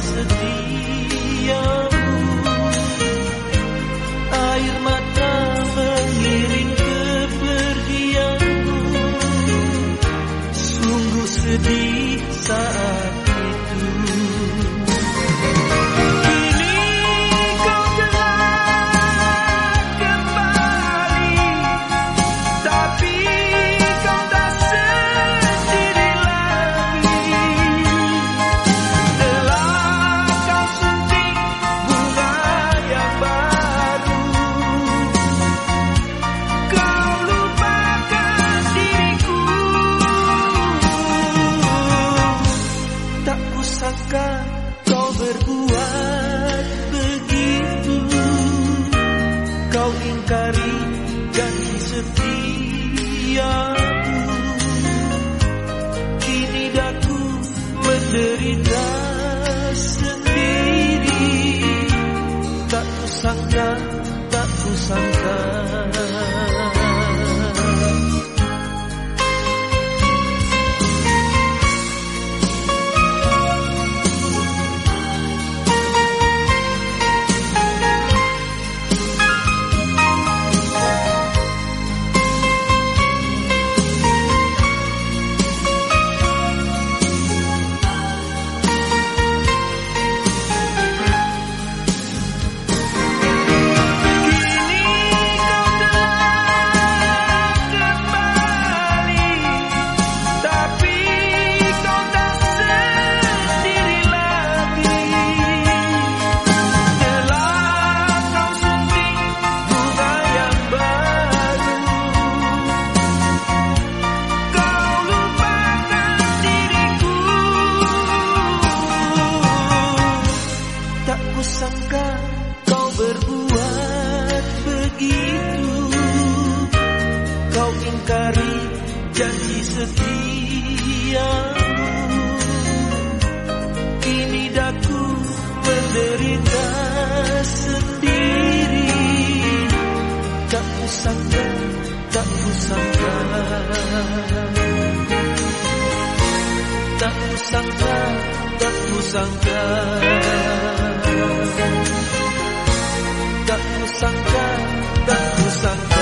sedih Tak kusangka, tak kusangka. Tak kusangka, tak kusangka.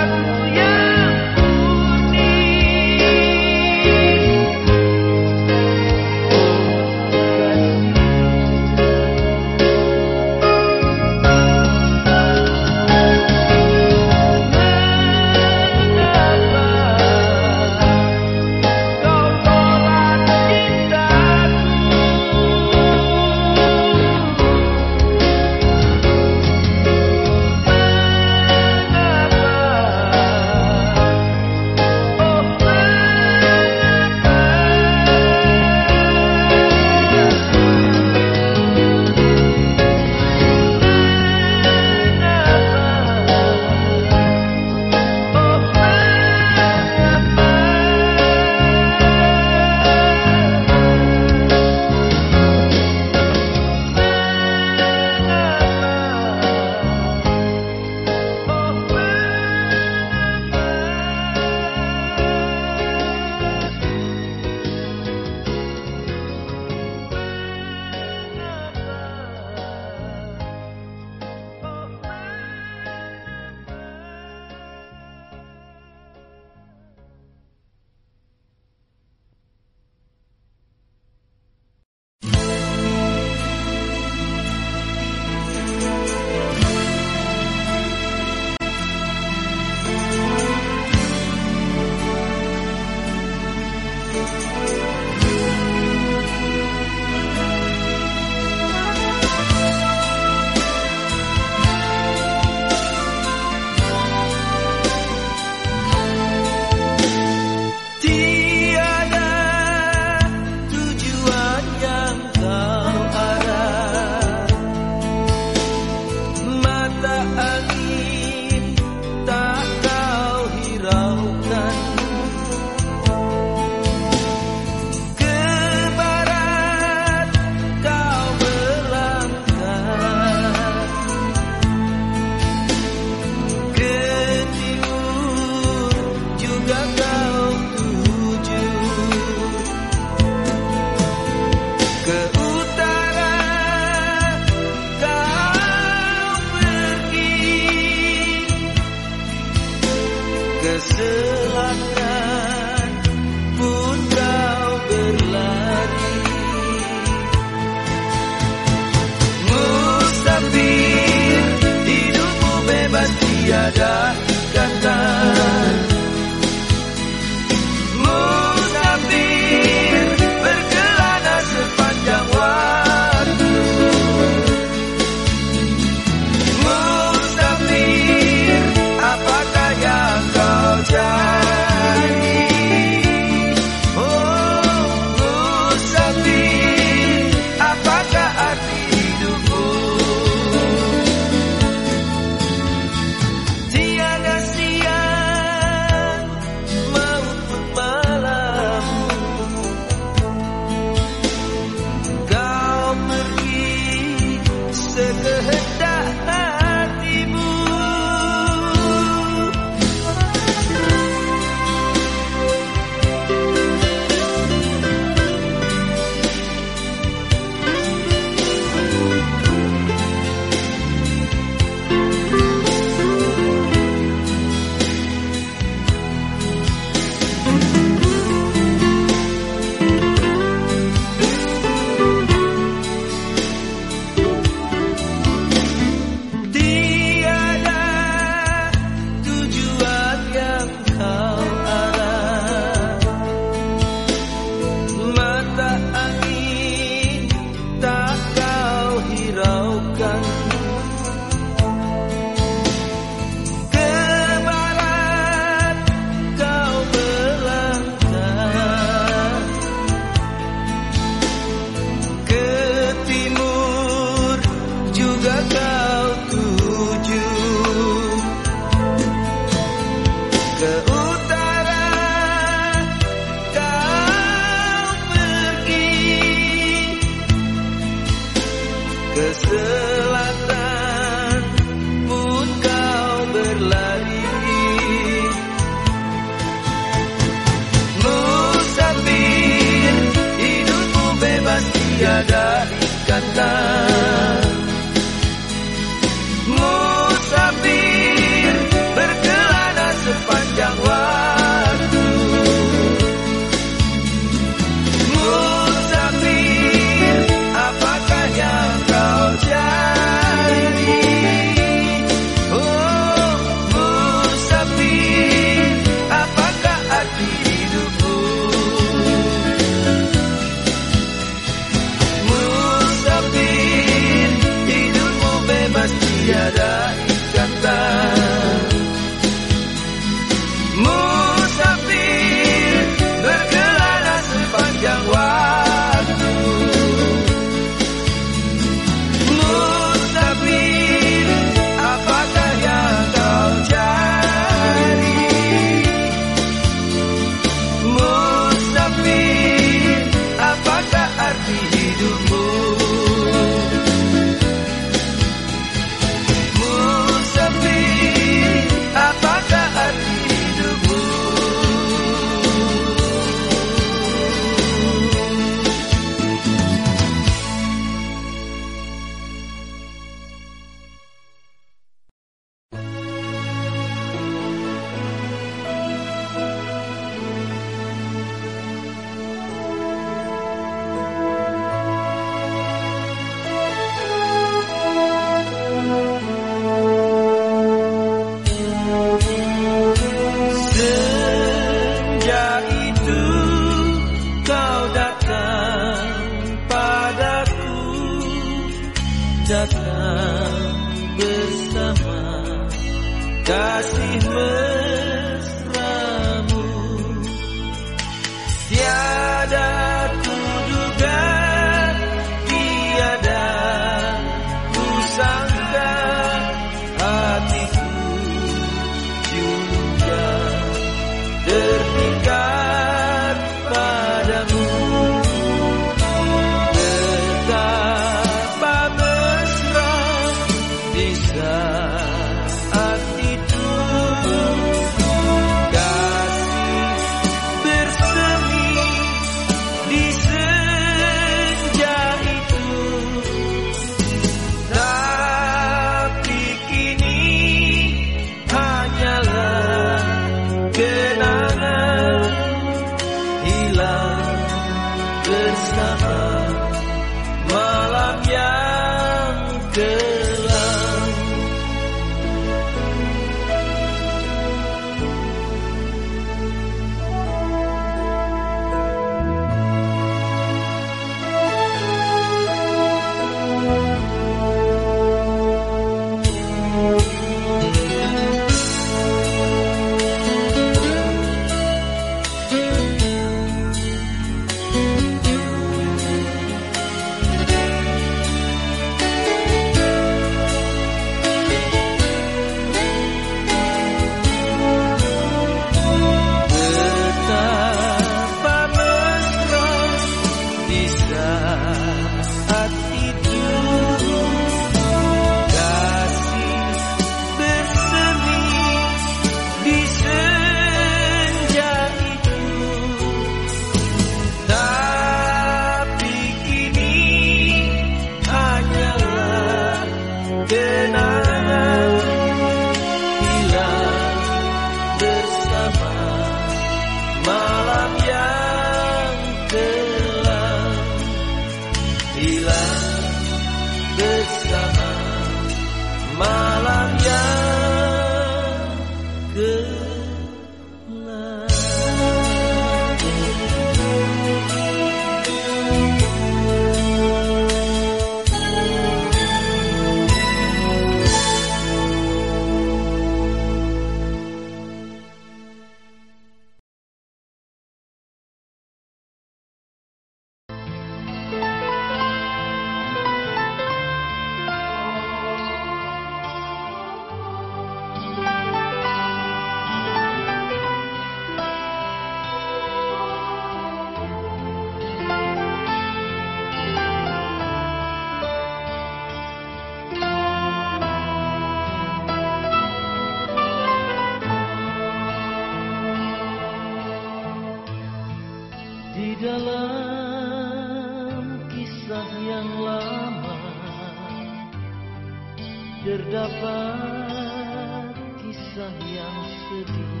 Terdapat kisah yang sedih.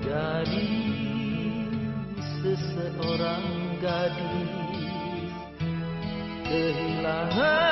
Dari seseorang gadis kehilangan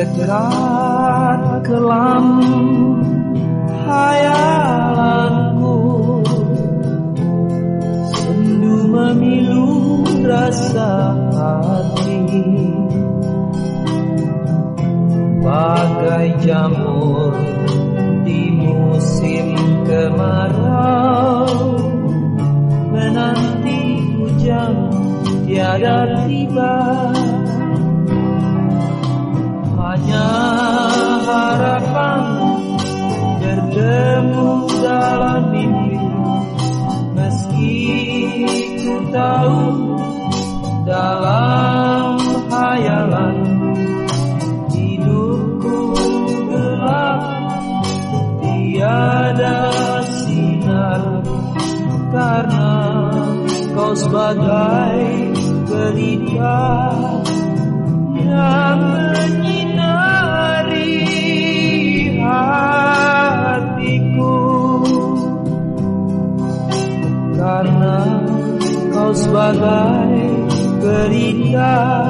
Sekerat kelam hayalanku Sendu memilu rasa hati. Bagai jamur di musim kemarau Menanti hujan tiada tiba hanya harapan bertemu dalam mimpi. Meski ku tahu dalam hayalan hidupku gelap tiada sinar. Karena kau sebagai pelita sebagai berita